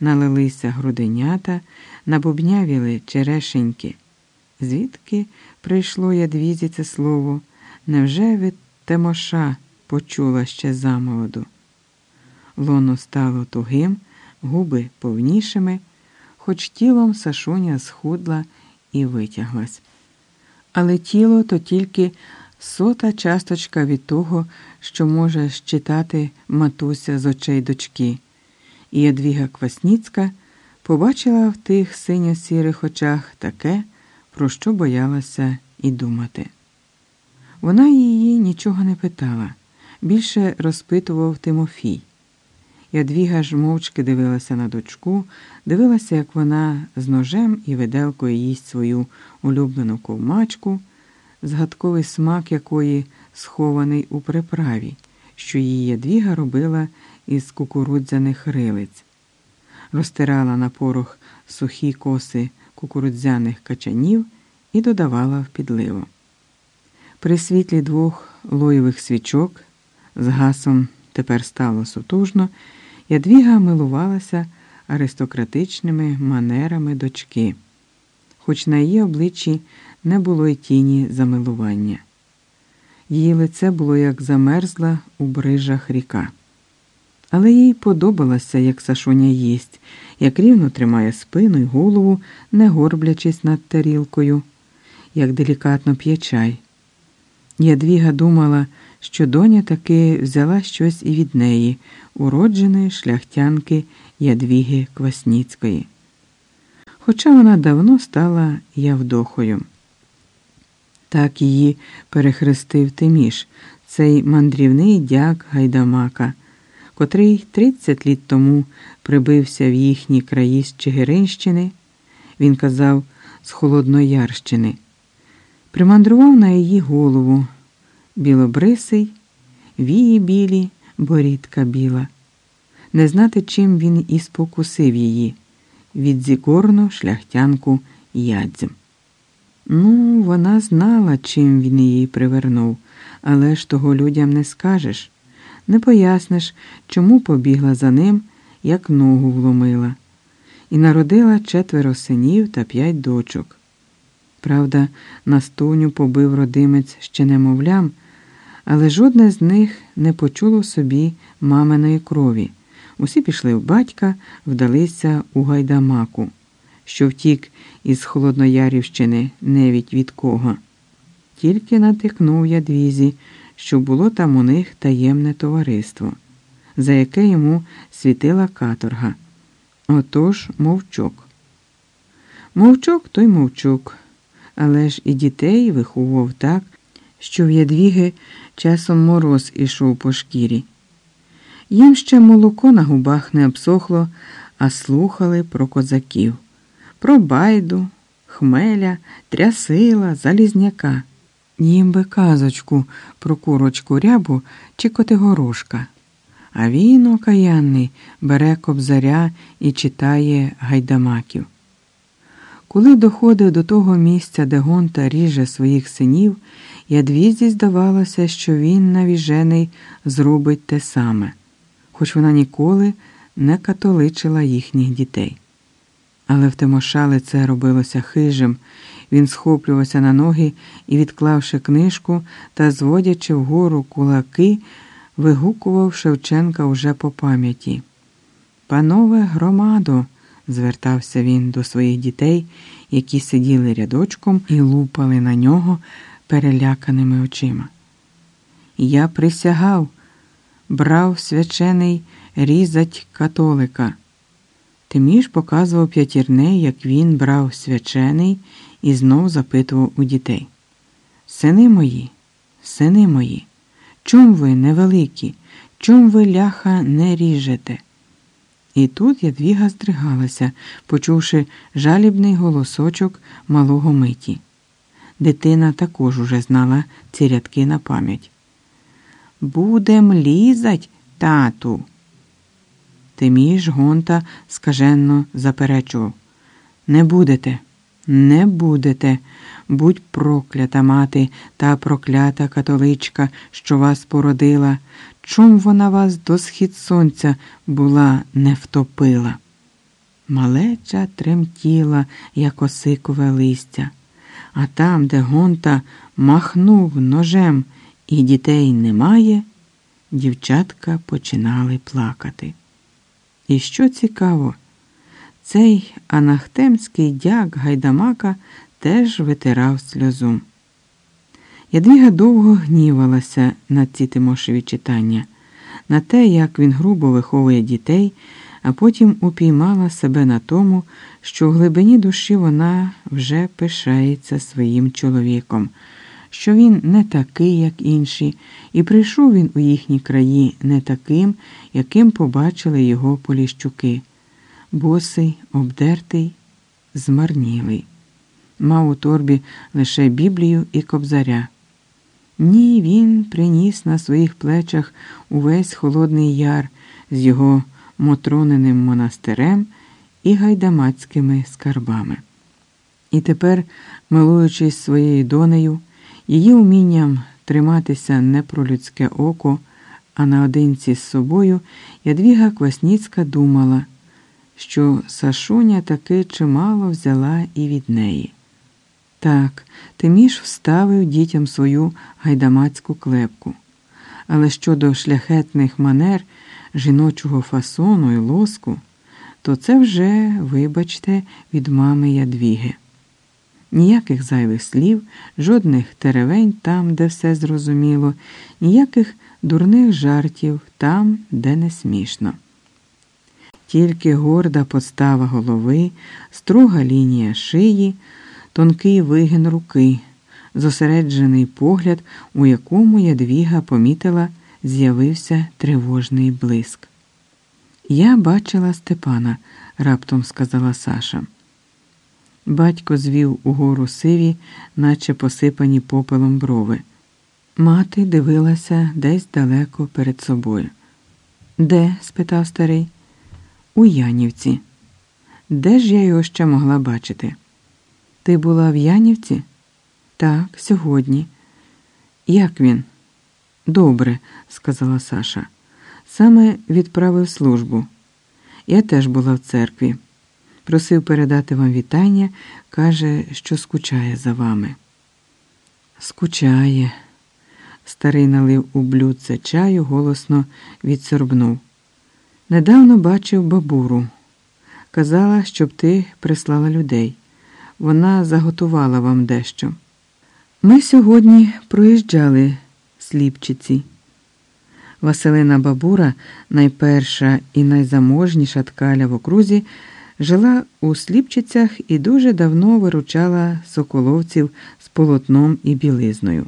налилися груденята, набубнявіли черешеньки. Звідки прийшло ядвізі це слово? Невже від Темоша почула ще замолоду? Лоно стало тугим, губи повнішими, хоч тілом Сашуня схудла і витяглась. Але тіло то тільки сота часточка від того, що може щитати матуся з очей дочки. І Ядвіга Квасніцька побачила в тих синьо-сірих очах таке, про що боялася і думати. Вона її нічого не питала, більше розпитував Тимофій. Ядвіга ж мовчки дивилася на дочку, дивилася, як вона з ножем і виделкою їсть свою улюблену ковмачку, згадковий смак якої схований у приправі, що її ядвіга робила із кукурудзяних рилиць, розтирала на порох сухі коси кукурудзяних качанів і додавала в підливу. При світлі двох лоєвих свічок з гасом тепер стало сутужно, Ядвіга милувалася аристократичними манерами дочки, хоч на її обличчі не було й тіні замилування. Її лице було як замерзла у брижах ріка. Але їй подобалося, як Сашуня їсть, як рівно тримає спину й голову, не горблячись над тарілкою, як делікатно п'є чай. Ядвіга думала, що доня таки взяла щось і від неї, уродженої шляхтянки Ядвіги Квасніцької. Хоча вона давно стала Явдохою. Так її перехрестив Тиміш, цей мандрівний дяк Гайдамака, котрий 30 літ тому прибився в їхні краї з Чигиринщини, він казав, з Холодноярщини, примандрував на її голову білобрисий, вії білі, борідка біла. Не знати, чим він і спокусив її від зігорну шляхтянку ядзем. Ну, вона знала, чим він її привернув, але ж того людям не скажеш, не поясниш, чому побігла за ним, як ногу вломила, і народила четверо синів та п'ять дочок. Правда, Настуню побив родимець ще немовлям, але жодне з них не почуло собі маминої крові. Усі пішли в батька, вдалися у гайдамаку що втік із Холодноярівщини невідь від кого. Тільки натикнув ядвізі, що було там у них таємне товариство, за яке йому світила каторга. Отож мовчок. Мовчок той мовчок, але ж і дітей виховував так, що в ядвіги часом мороз ішов по шкірі. Їм ще молоко на губах не обсохло, а слухали про козаків про байду, хмеля, трясила, залізняка. Їм би казочку про курочку рябу чи котигорошка. А він, окаянний, бере кобзаря і читає гайдамаків. Коли доходив до того місця, де Гонта ріже своїх синів, Ядвізі здавалося, що він навіжений зробить те саме, хоч вона ніколи не католичила їхніх дітей. Але в Тимоша лице робилося хижим. Він схоплювався на ноги і, відклавши книжку та зводячи вгору кулаки, вигукував Шевченка уже по пам'яті. Панове громадо, звертався він до своїх дітей, які сиділи рядочком і лупали на нього переляканими очима. Я присягав, брав свячений різать католика. Тиміш показував п'ятірне, як він брав свячений і знов запитував у дітей. Сини мої, сини мої, чом ви невеликі, чом ви ляха не ріжете? І тут Ядвіга здригалася, почувши жалібний голосочок малого миті. Дитина також уже знала ці рядки на пам'ять. Будем лізать, тату. Тиміш Гонта скаженно заперечував. Не будете, не будете, будь проклята мати та проклята католичка, що вас породила, чом вона вас до схід сонця була не втопила. Малеча тремтіла, як осикове листя, а там, де гонта махнув ножем і дітей немає, дівчатка починали плакати. І що цікаво, цей анахтемський дяк гайдамака теж витирав сльозу. Ядвіга довго гнівалася на ці Тимошеві читання, на те, як він грубо виховує дітей, а потім упіймала себе на тому, що в глибині душі вона вже пишається своїм чоловіком, що він не такий, як інші, і прийшов він у їхні краї не таким, яким побачили його поліщуки босий, обдертий, змарнілий. Мав у торбі лише Біблію і кобзаря. Ні, він приніс на своїх плечах увесь Холодний Яр з його мотроненим монастирем і гайдамацькими скарбами. І тепер, милуючись своєю донею, її умінням триматися не про людське око, а наодинці з собою, Ядвіга Квасніцька думала, що Сашуня таки чимало взяла і від неї. Так, Тиміш вставив дітям свою гайдамацьку клепку. Але щодо шляхетних манер, жіночого фасону і лоску, то це вже, вибачте, від мами Ядвіги. Ніяких зайвих слів, жодних теревень там, де все зрозуміло, ніяких дурних жартів там, де не смішно. Тільки горда постава голови, строга лінія шиї тонкий вигин руки, зосереджений погляд, у якому ядвіга помітила, з'явився тривожний блиск. Я бачила Степана, раптом сказала Саша. Батько звів угору сиві, наче посипані попелом брови. Мати дивилася десь далеко перед собою. Де? спитав старий. У Янівці. Де ж я його ще могла бачити? Ти була в Янівці? Так, сьогодні. Як він? Добре, сказала Саша. Саме відправив службу. Я теж була в церкві. Просив передати вам вітання, каже, що скучає за вами. Скучає. Старий налив у блюдце чаю, голосно відсорбнув. Недавно бачив бабуру. Казала, щоб ти прислала людей вона заготувала вам дещо. Ми сьогодні проїжджали сліпчиці. Василина Бабура, найперша і найзаможніша ткаля в окрузі, жила у сліпчицях і дуже давно виручала соколовців з полотном і білизною.